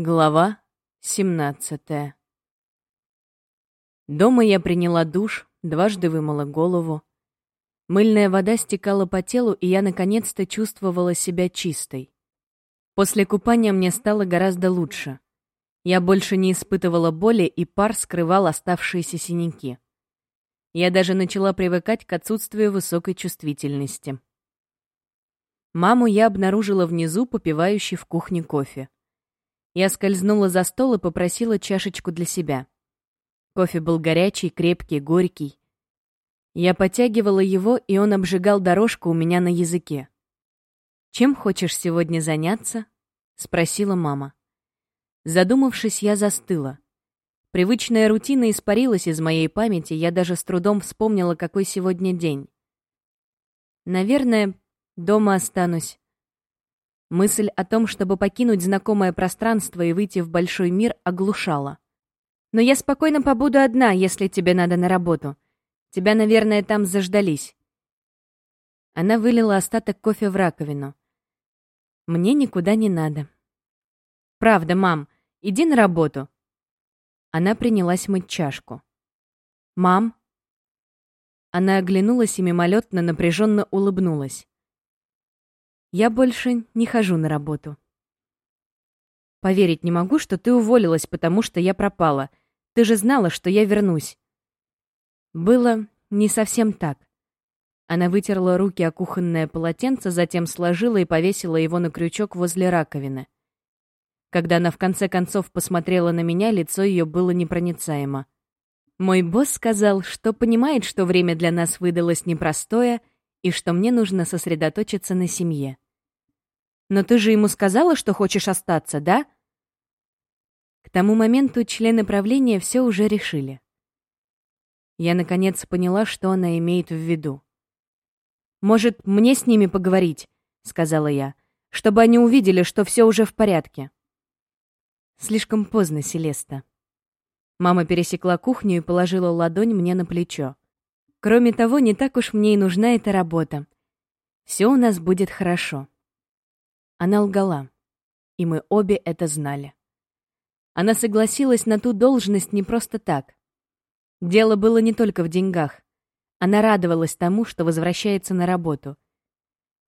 Глава 17 Дома я приняла душ, дважды вымыла голову. Мыльная вода стекала по телу, и я наконец-то чувствовала себя чистой. После купания мне стало гораздо лучше. Я больше не испытывала боли, и пар скрывал оставшиеся синяки. Я даже начала привыкать к отсутствию высокой чувствительности. Маму я обнаружила внизу, попивающей в кухне кофе. Я скользнула за стол и попросила чашечку для себя. Кофе был горячий, крепкий, горький. Я потягивала его, и он обжигал дорожку у меня на языке. «Чем хочешь сегодня заняться?» — спросила мама. Задумавшись, я застыла. Привычная рутина испарилась из моей памяти, я даже с трудом вспомнила, какой сегодня день. «Наверное, дома останусь», Мысль о том, чтобы покинуть знакомое пространство и выйти в большой мир, оглушала. «Но я спокойно побуду одна, если тебе надо на работу. Тебя, наверное, там заждались». Она вылила остаток кофе в раковину. «Мне никуда не надо». «Правда, мам, иди на работу». Она принялась мыть чашку. «Мам?» Она оглянулась и мимолетно напряженно улыбнулась. Я больше не хожу на работу. Поверить не могу, что ты уволилась, потому что я пропала. Ты же знала, что я вернусь. Было не совсем так. Она вытерла руки о кухонное полотенце, затем сложила и повесила его на крючок возле раковины. Когда она в конце концов посмотрела на меня, лицо ее было непроницаемо. Мой босс сказал, что понимает, что время для нас выдалось непростое — и что мне нужно сосредоточиться на семье. «Но ты же ему сказала, что хочешь остаться, да?» К тому моменту члены правления все уже решили. Я, наконец, поняла, что она имеет в виду. «Может, мне с ними поговорить?» — сказала я, «чтобы они увидели, что все уже в порядке». Слишком поздно, Селеста. Мама пересекла кухню и положила ладонь мне на плечо. Кроме того, не так уж мне и нужна эта работа. Все у нас будет хорошо. Она лгала, и мы обе это знали. Она согласилась на ту должность не просто так. Дело было не только в деньгах. Она радовалась тому, что возвращается на работу.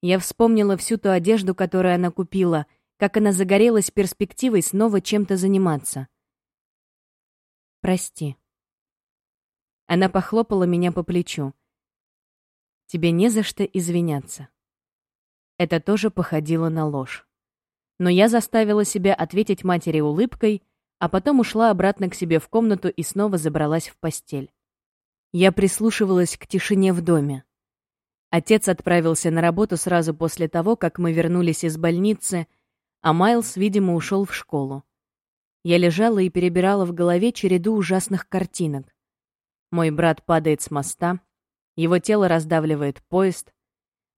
Я вспомнила всю ту одежду, которую она купила, как она загорелась перспективой снова чем-то заниматься. «Прости», она похлопала меня по плечу. «Тебе не за что извиняться». Это тоже походило на ложь. Но я заставила себя ответить матери улыбкой, а потом ушла обратно к себе в комнату и снова забралась в постель. Я прислушивалась к тишине в доме. Отец отправился на работу сразу после того, как мы вернулись из больницы, а Майлз, видимо, ушел в школу. Я лежала и перебирала в голове череду ужасных картинок. Мой брат падает с моста. Его тело раздавливает поезд.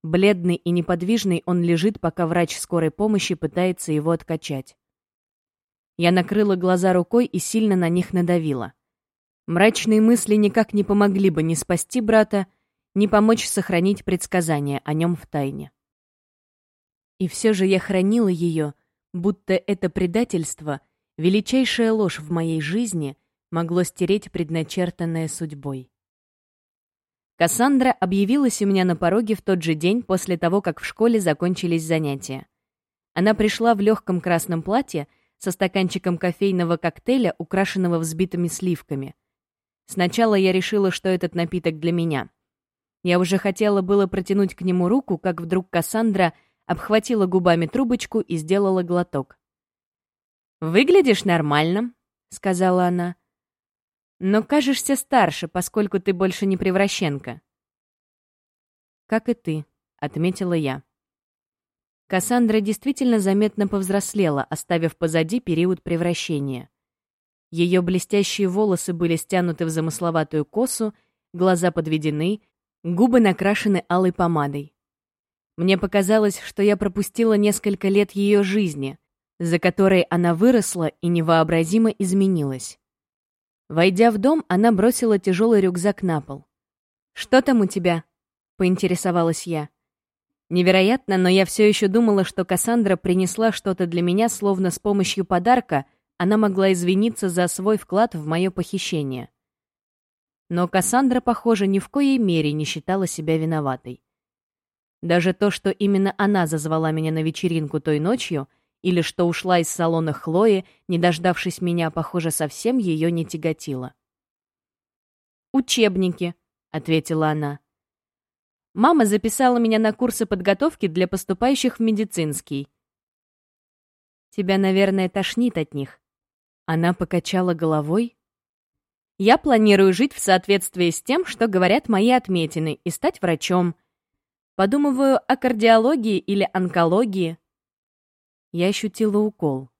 Бледный и неподвижный он лежит, пока врач скорой помощи пытается его откачать. Я накрыла глаза рукой и сильно на них надавила. Мрачные мысли никак не помогли бы ни спасти брата, ни помочь сохранить предсказание о нем в тайне. И все же я хранила ее, будто это предательство, величайшая ложь в моей жизни — могло стереть предначертанное судьбой. Кассандра объявилась у меня на пороге в тот же день после того, как в школе закончились занятия. Она пришла в легком красном платье со стаканчиком кофейного коктейля, украшенного взбитыми сливками. Сначала я решила, что этот напиток для меня. Я уже хотела было протянуть к нему руку, как вдруг Кассандра обхватила губами трубочку и сделала глоток. «Выглядишь нормально», — сказала она. Но кажешься старше, поскольку ты больше не превращенка. Как и ты, отметила я. Кассандра действительно заметно повзрослела, оставив позади период превращения. Ее блестящие волосы были стянуты в замысловатую косу, глаза подведены, губы накрашены алой помадой. Мне показалось, что я пропустила несколько лет ее жизни, за которой она выросла и невообразимо изменилась. Войдя в дом, она бросила тяжелый рюкзак на пол. «Что там у тебя?» — поинтересовалась я. Невероятно, но я все еще думала, что Кассандра принесла что-то для меня, словно с помощью подарка она могла извиниться за свой вклад в мое похищение. Но Кассандра, похоже, ни в коей мере не считала себя виноватой. Даже то, что именно она зазвала меня на вечеринку той ночью, или что ушла из салона Хлои, не дождавшись меня, похоже, совсем ее не тяготило. «Учебники», — ответила она. «Мама записала меня на курсы подготовки для поступающих в медицинский». «Тебя, наверное, тошнит от них». Она покачала головой. «Я планирую жить в соответствии с тем, что говорят мои отметины, и стать врачом. Подумываю о кардиологии или онкологии». Я ощутила укол.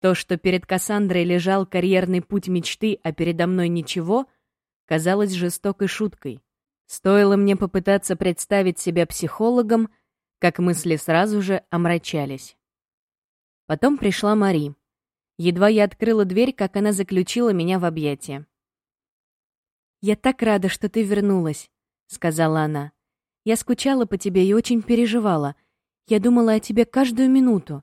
То, что перед Кассандрой лежал карьерный путь мечты, а передо мной ничего, казалось жестокой шуткой. Стоило мне попытаться представить себя психологом, как мысли сразу же омрачались. Потом пришла Мари. Едва я открыла дверь, как она заключила меня в объятия. «Я так рада, что ты вернулась», — сказала она. «Я скучала по тебе и очень переживала. Я думала о тебе каждую минуту».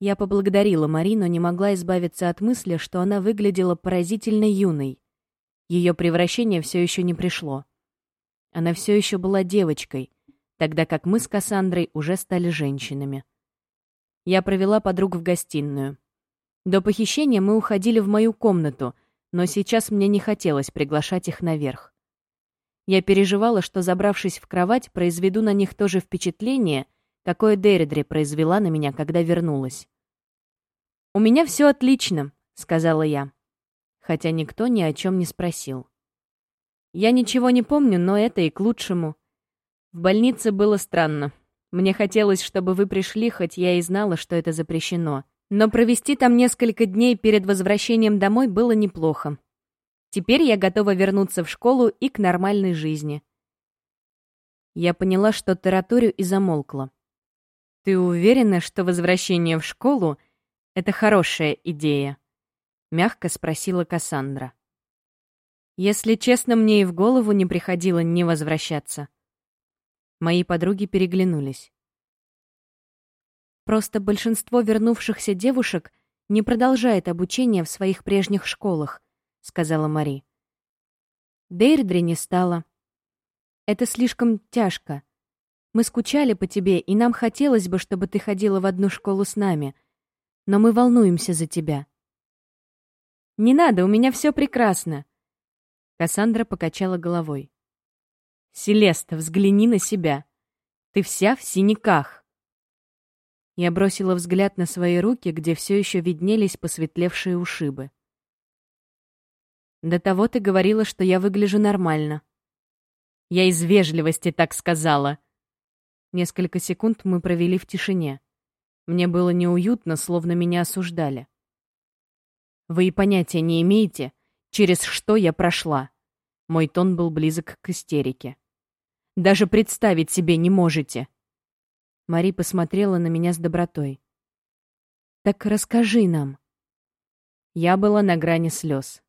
Я поблагодарила Мари, но не могла избавиться от мысли, что она выглядела поразительно юной. Ее превращение все еще не пришло. Она все еще была девочкой, тогда как мы с Кассандрой уже стали женщинами. Я провела подруг в гостиную. До похищения мы уходили в мою комнату, но сейчас мне не хотелось приглашать их наверх. Я переживала, что, забравшись в кровать, произведу на них то же впечатление, какое Деридри произвела на меня, когда вернулась. «У меня все отлично», — сказала я, хотя никто ни о чем не спросил. Я ничего не помню, но это и к лучшему. В больнице было странно. Мне хотелось, чтобы вы пришли, хоть я и знала, что это запрещено. Но провести там несколько дней перед возвращением домой было неплохо. Теперь я готова вернуться в школу и к нормальной жизни. Я поняла, что тараторю и замолкла. «Ты уверена, что возвращение в школу — это хорошая идея?» — мягко спросила Кассандра. Если честно, мне и в голову не приходило не возвращаться. Мои подруги переглянулись. Просто большинство вернувшихся девушек не продолжает обучение в своих прежних школах, сказала Мари. Дейрдри не стало. Это слишком тяжко. Мы скучали по тебе, и нам хотелось бы, чтобы ты ходила в одну школу с нами. Но мы волнуемся за тебя. Не надо, у меня все прекрасно. Кассандра покачала головой. Селеста, взгляни на себя. Ты вся в синяках. Я бросила взгляд на свои руки, где все еще виднелись посветлевшие ушибы. До того ты говорила, что я выгляжу нормально. Я из вежливости так сказала. Несколько секунд мы провели в тишине. Мне было неуютно, словно меня осуждали. Вы и понятия не имеете, через что я прошла. Мой тон был близок к истерике. Даже представить себе не можете. Мари посмотрела на меня с добротой. «Так расскажи нам». Я была на грани слез.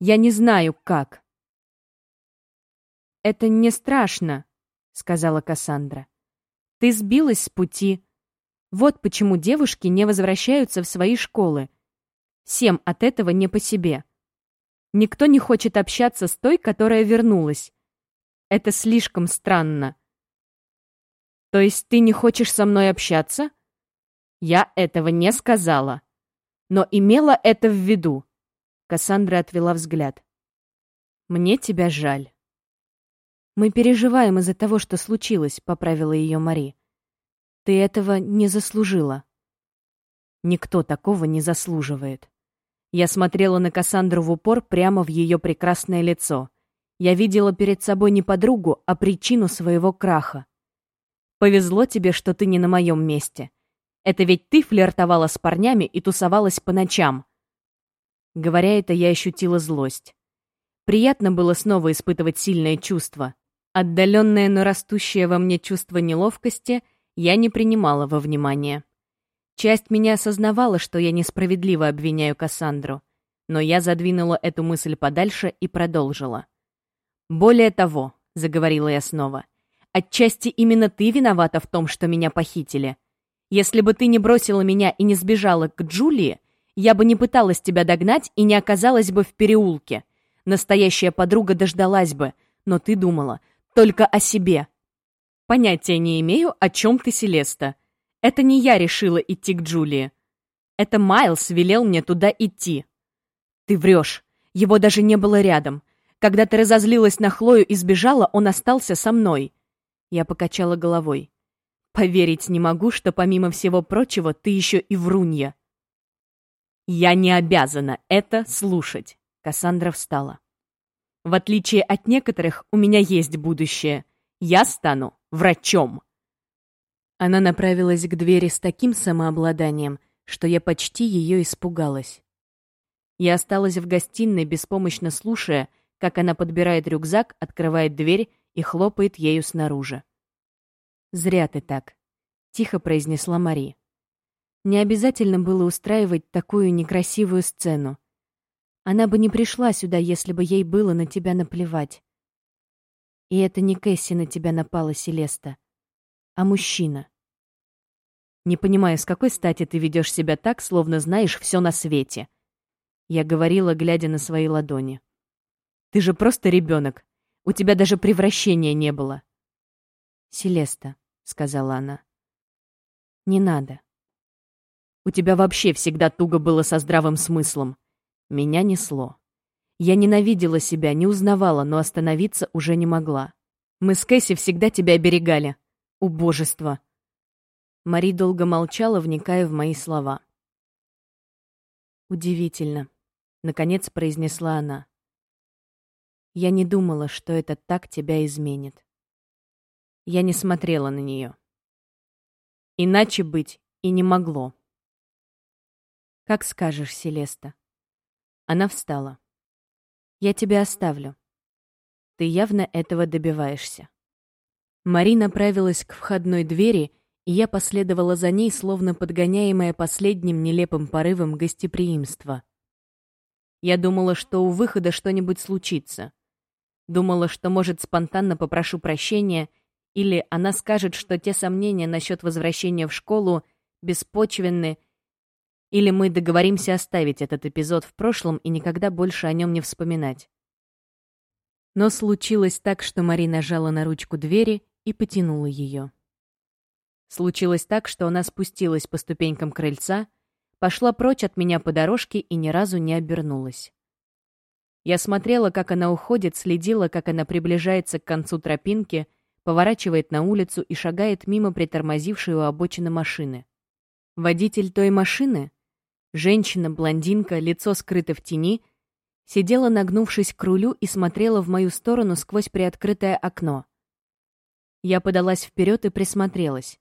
«Я не знаю, как». «Это не страшно», — сказала Кассандра. «Ты сбилась с пути. Вот почему девушки не возвращаются в свои школы. Всем от этого не по себе. Никто не хочет общаться с той, которая вернулась. Это слишком странно. То есть ты не хочешь со мной общаться? Я этого не сказала. Но имела это в виду. Кассандра отвела взгляд. Мне тебя жаль. Мы переживаем из-за того, что случилось, поправила ее Мари. Ты этого не заслужила. Никто такого не заслуживает. Я смотрела на Кассандру в упор прямо в ее прекрасное лицо. Я видела перед собой не подругу, а причину своего краха. Повезло тебе, что ты не на моем месте. Это ведь ты флиртовала с парнями и тусовалась по ночам. Говоря это, я ощутила злость. Приятно было снова испытывать сильное чувство. Отдаленное, но растущее во мне чувство неловкости я не принимала во внимание. Часть меня осознавала, что я несправедливо обвиняю Кассандру, но я задвинула эту мысль подальше и продолжила. «Более того», — заговорила я снова, — Отчасти именно ты виновата в том, что меня похитили. Если бы ты не бросила меня и не сбежала к Джулии, я бы не пыталась тебя догнать и не оказалась бы в переулке. Настоящая подруга дождалась бы, но ты думала только о себе. Понятия не имею, о чем ты, Селеста. Это не я решила идти к Джулии. Это Майлз велел мне туда идти. Ты врешь. Его даже не было рядом. Когда ты разозлилась на Хлою и сбежала, он остался со мной. Я покачала головой. Поверить не могу, что помимо всего прочего ты еще и врунья. Я не обязана это слушать. Кассандра встала. В отличие от некоторых, у меня есть будущее. Я стану врачом. Она направилась к двери с таким самообладанием, что я почти ее испугалась. Я осталась в гостиной, беспомощно слушая, как она подбирает рюкзак, открывает дверь и хлопает ею снаружи. «Зря ты так», — тихо произнесла Мари. «Не обязательно было устраивать такую некрасивую сцену. Она бы не пришла сюда, если бы ей было на тебя наплевать. И это не Кэсси на тебя напала, Селеста, а мужчина. Не понимаю, с какой стати ты ведешь себя так, словно знаешь все на свете. Я говорила, глядя на свои ладони. Ты же просто ребенок. У тебя даже превращения не было. Селеста, — сказала она. «Не надо. У тебя вообще всегда туго было со здравым смыслом. Меня несло. Я ненавидела себя, не узнавала, но остановиться уже не могла. Мы с Кэсси всегда тебя оберегали. Убожество!» Мари долго молчала, вникая в мои слова. «Удивительно», — наконец произнесла она. «Я не думала, что это так тебя изменит». Я не смотрела на нее. Иначе быть и не могло. «Как скажешь, Селеста». Она встала. «Я тебя оставлю. Ты явно этого добиваешься». Мари направилась к входной двери, и я последовала за ней, словно подгоняемая последним нелепым порывом гостеприимства. Я думала, что у выхода что-нибудь случится. Думала, что, может, спонтанно попрошу прощения — или она скажет, что те сомнения насчет возвращения в школу беспочвенны, или мы договоримся оставить этот эпизод в прошлом и никогда больше о нем не вспоминать. Но случилось так, что Мари нажала на ручку двери и потянула ее. Случилось так, что она спустилась по ступенькам крыльца, пошла прочь от меня по дорожке и ни разу не обернулась. Я смотрела, как она уходит, следила, как она приближается к концу тропинки — поворачивает на улицу и шагает мимо притормозившей у обочины машины. Водитель той машины, женщина-блондинка, лицо скрыто в тени, сидела, нагнувшись к рулю и смотрела в мою сторону сквозь приоткрытое окно. Я подалась вперед и присмотрелась.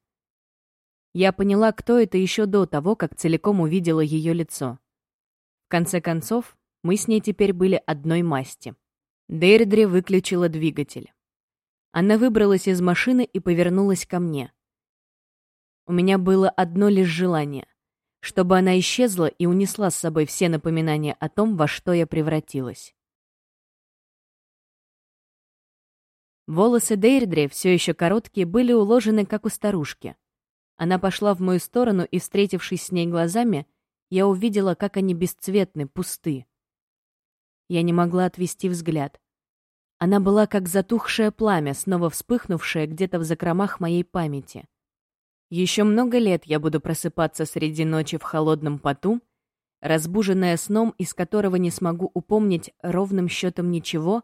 Я поняла, кто это еще до того, как целиком увидела ее лицо. В конце концов, мы с ней теперь были одной масти. Дейрдри выключила двигатель. Она выбралась из машины и повернулась ко мне. У меня было одно лишь желание — чтобы она исчезла и унесла с собой все напоминания о том, во что я превратилась. Волосы Дейрдре, все еще короткие, были уложены, как у старушки. Она пошла в мою сторону, и, встретившись с ней глазами, я увидела, как они бесцветны, пусты. Я не могла отвести взгляд. Она была как затухшее пламя, снова вспыхнувшее где-то в закромах моей памяти. Еще много лет я буду просыпаться среди ночи в холодном поту, разбуженная сном, из которого не смогу упомнить ровным счетом ничего,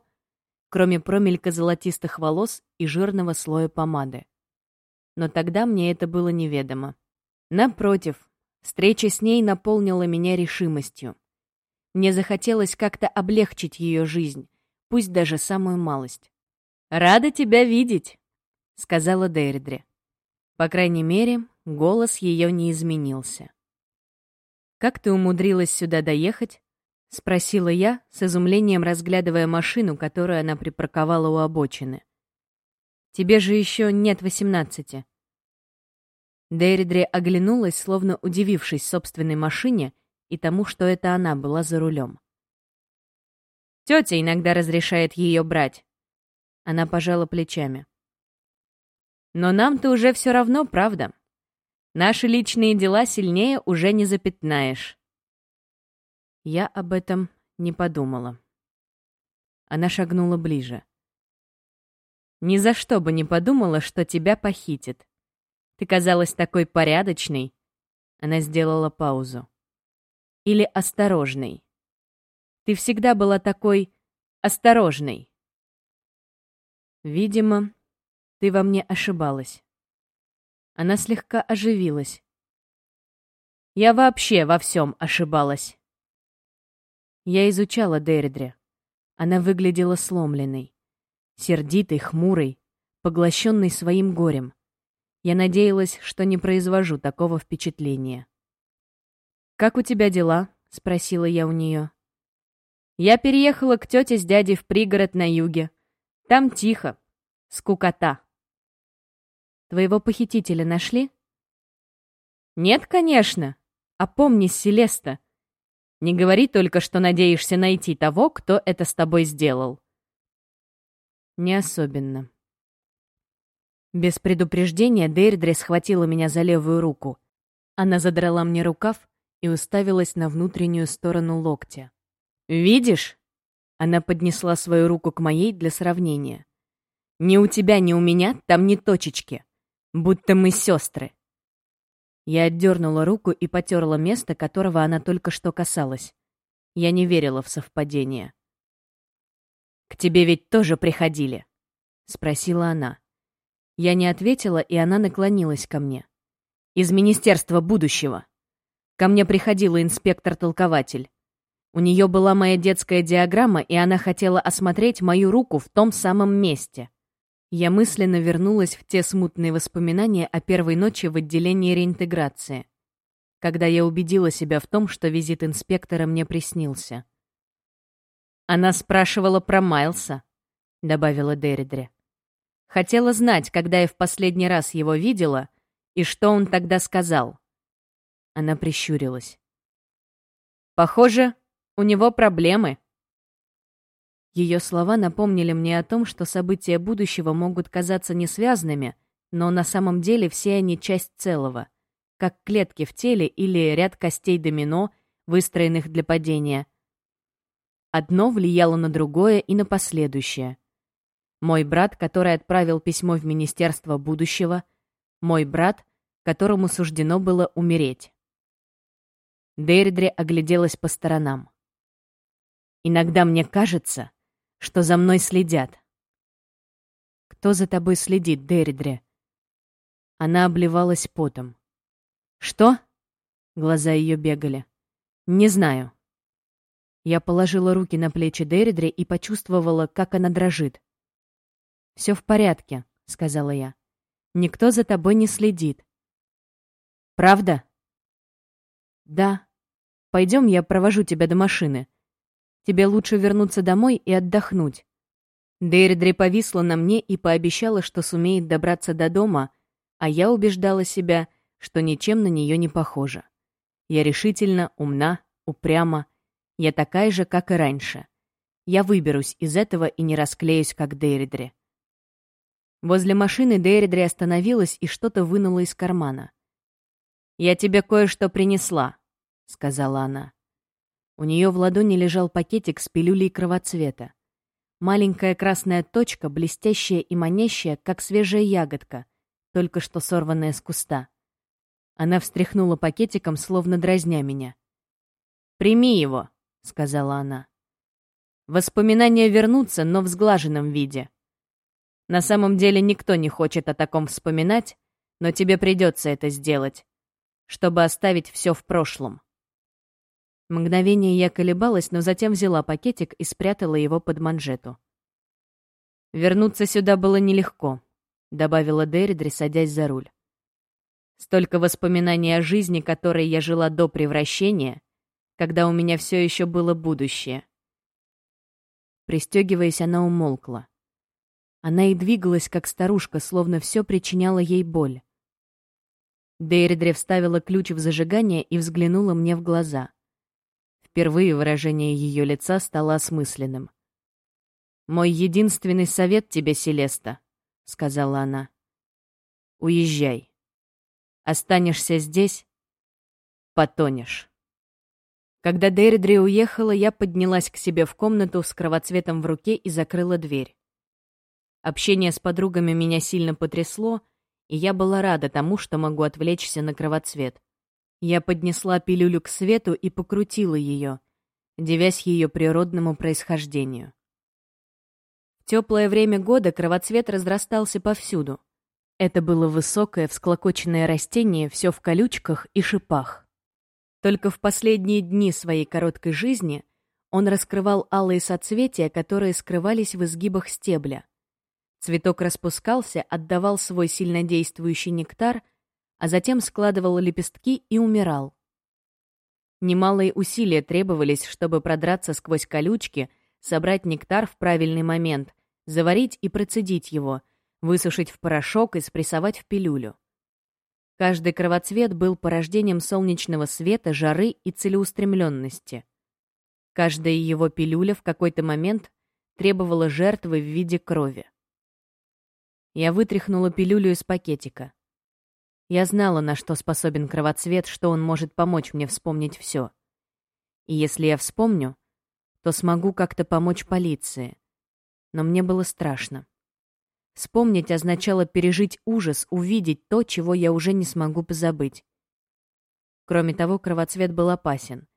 кроме промелька золотистых волос и жирного слоя помады. Но тогда мне это было неведомо. Напротив, встреча с ней наполнила меня решимостью. Мне захотелось как-то облегчить ее жизнь, пусть даже самую малость. «Рада тебя видеть», — сказала Дейрдре. По крайней мере, голос ее не изменился. «Как ты умудрилась сюда доехать?» — спросила я, с изумлением разглядывая машину, которую она припарковала у обочины. «Тебе же еще нет восемнадцати». Дейридре оглянулась, словно удивившись собственной машине и тому, что это она была за рулем. Тетя иногда разрешает ее брать. Она пожала плечами. Но нам-то уже все равно, правда? Наши личные дела сильнее уже не запятнаешь. Я об этом не подумала. Она шагнула ближе. Ни за что бы не подумала, что тебя похитит. Ты казалась такой порядочной. Она сделала паузу. Или осторожной. Ты всегда была такой осторожной. Видимо, ты во мне ошибалась. Она слегка оживилась. Я вообще во всем ошибалась. Я изучала Деридре. Она выглядела сломленной, сердитой, хмурой, поглощенной своим горем. Я надеялась, что не произвожу такого впечатления. «Как у тебя дела?» — спросила я у нее. «Я переехала к тете с дядей в пригород на юге. Там тихо. Скукота». «Твоего похитителя нашли?» «Нет, конечно. Опомнись, Селеста. Не говори только, что надеешься найти того, кто это с тобой сделал». «Не особенно». Без предупреждения Дейрдре схватила меня за левую руку. Она задрала мне рукав и уставилась на внутреннюю сторону локтя. «Видишь?» Она поднесла свою руку к моей для сравнения. «Ни у тебя, ни у меня там ни точечки. Будто мы сестры». Я отдернула руку и потерла место, которого она только что касалась. Я не верила в совпадение. «К тебе ведь тоже приходили?» — спросила она. Я не ответила, и она наклонилась ко мне. «Из Министерства будущего. Ко мне приходила инспектор-толкователь. У нее была моя детская диаграмма, и она хотела осмотреть мою руку в том самом месте. Я мысленно вернулась в те смутные воспоминания о первой ночи в отделении реинтеграции, когда я убедила себя в том, что визит инспектора мне приснился. «Она спрашивала про Майлса», — добавила Деридре. «Хотела знать, когда я в последний раз его видела, и что он тогда сказал». Она прищурилась. «Похоже, у него проблемы», ее слова напомнили мне о том, что события будущего могут казаться несвязанными, но на самом деле все они часть целого, как клетки в теле или ряд костей домино, выстроенных для падения. Одно влияло на другое и на последующее. Мой брат, который отправил письмо в Министерство будущего, мой брат, которому суждено было умереть. Дейрдре огляделась по сторонам. «Иногда мне кажется, что за мной следят. Кто за тобой следит, Деридре? Она обливалась потом. Что? Глаза ее бегали. Не знаю. Я положила руки на плечи Деридре и почувствовала, как она дрожит. «Все в порядке», — сказала я. «Никто за тобой не следит». «Правда?» «Да. Пойдем, я провожу тебя до машины. Тебе лучше вернуться домой и отдохнуть». Дейрдри повисла на мне и пообещала, что сумеет добраться до дома, а я убеждала себя, что ничем на нее не похожа. Я решительно, умна, упряма. Я такая же, как и раньше. Я выберусь из этого и не расклеюсь, как Дейридри. Возле машины Дейридри остановилась и что-то вынула из кармана. «Я тебе кое-что принесла», — сказала она. У нее в ладони лежал пакетик с пилюлей кровоцвета. Маленькая красная точка, блестящая и манящая, как свежая ягодка, только что сорванная с куста. Она встряхнула пакетиком, словно дразня меня. «Прими его», — сказала она. «Воспоминания вернутся, но в сглаженном виде. На самом деле никто не хочет о таком вспоминать, но тебе придется это сделать, чтобы оставить все в прошлом». Мгновение я колебалась, но затем взяла пакетик и спрятала его под манжету. «Вернуться сюда было нелегко», — добавила Деридри, садясь за руль. «Столько воспоминаний о жизни, которой я жила до превращения, когда у меня все еще было будущее». Пристегиваясь, она умолкла. Она и двигалась, как старушка, словно все причиняло ей боль. Дейридре вставила ключ в зажигание и взглянула мне в глаза. Впервые выражение ее лица стало осмысленным. «Мой единственный совет тебе, Селеста», — сказала она. Уезжай. Останешься здесь — потонешь. Когда Дейрдри уехала, я поднялась к себе в комнату с кровоцветом в руке и закрыла дверь. Общение с подругами меня сильно потрясло, и я была рада тому, что могу отвлечься на кровоцвет. Я поднесла пилюлю к свету и покрутила ее, девясь ее природному происхождению. В теплое время года кровоцвет разрастался повсюду. Это было высокое, всклокоченное растение, все в колючках и шипах. Только в последние дни своей короткой жизни он раскрывал алые соцветия, которые скрывались в изгибах стебля. Цветок распускался, отдавал свой сильнодействующий нектар, а затем складывал лепестки и умирал. Немалые усилия требовались, чтобы продраться сквозь колючки, собрать нектар в правильный момент, заварить и процедить его, высушить в порошок и спрессовать в пилюлю. Каждый кровоцвет был порождением солнечного света, жары и целеустремленности. Каждая его пилюля в какой-то момент требовала жертвы в виде крови. Я вытряхнула пилюлю из пакетика. Я знала, на что способен кровоцвет, что он может помочь мне вспомнить все. И если я вспомню, то смогу как-то помочь полиции. Но мне было страшно. Вспомнить означало пережить ужас, увидеть то, чего я уже не смогу позабыть. Кроме того, кровоцвет был опасен.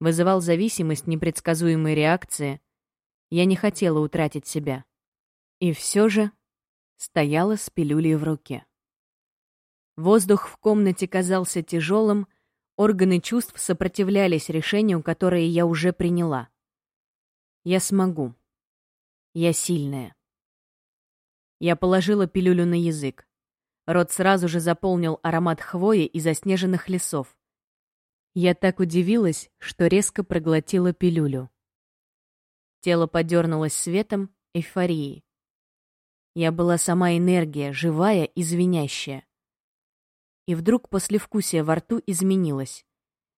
Вызывал зависимость, непредсказуемые реакции. Я не хотела утратить себя. И все же стояла с пилюлей в руке. Воздух в комнате казался тяжелым, органы чувств сопротивлялись решению, которое я уже приняла. Я смогу. Я сильная. Я положила пилюлю на язык. Рот сразу же заполнил аромат хвои и заснеженных лесов. Я так удивилась, что резко проглотила пилюлю. Тело подернулось светом, эйфорией. Я была сама энергия, живая и звенящая. И вдруг послевкусие во рту изменилось.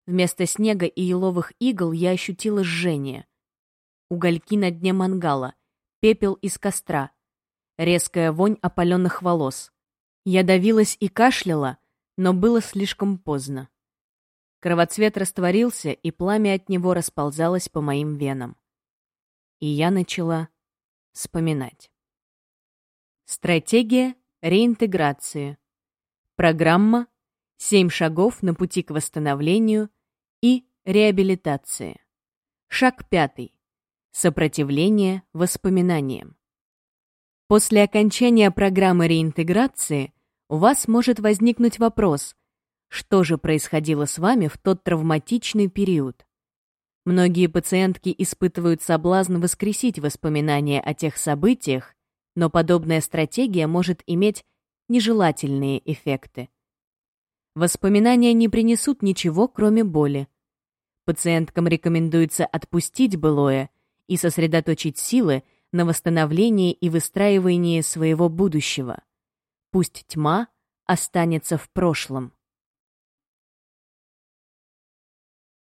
Вместо снега и еловых игл я ощутила жжение. Угольки на дне мангала, пепел из костра, резкая вонь опаленных волос. Я давилась и кашляла, но было слишком поздно. Кровоцвет растворился, и пламя от него расползалось по моим венам. И я начала вспоминать. Стратегия реинтеграции. Программа «Семь шагов на пути к восстановлению и реабилитации». Шаг пятый. Сопротивление воспоминаниям. После окончания программы реинтеграции у вас может возникнуть вопрос, что же происходило с вами в тот травматичный период? Многие пациентки испытывают соблазн воскресить воспоминания о тех событиях, но подобная стратегия может иметь нежелательные эффекты. Воспоминания не принесут ничего, кроме боли. Пациенткам рекомендуется отпустить былое и сосредоточить силы на восстановлении и выстраивании своего будущего. Пусть тьма останется в прошлом.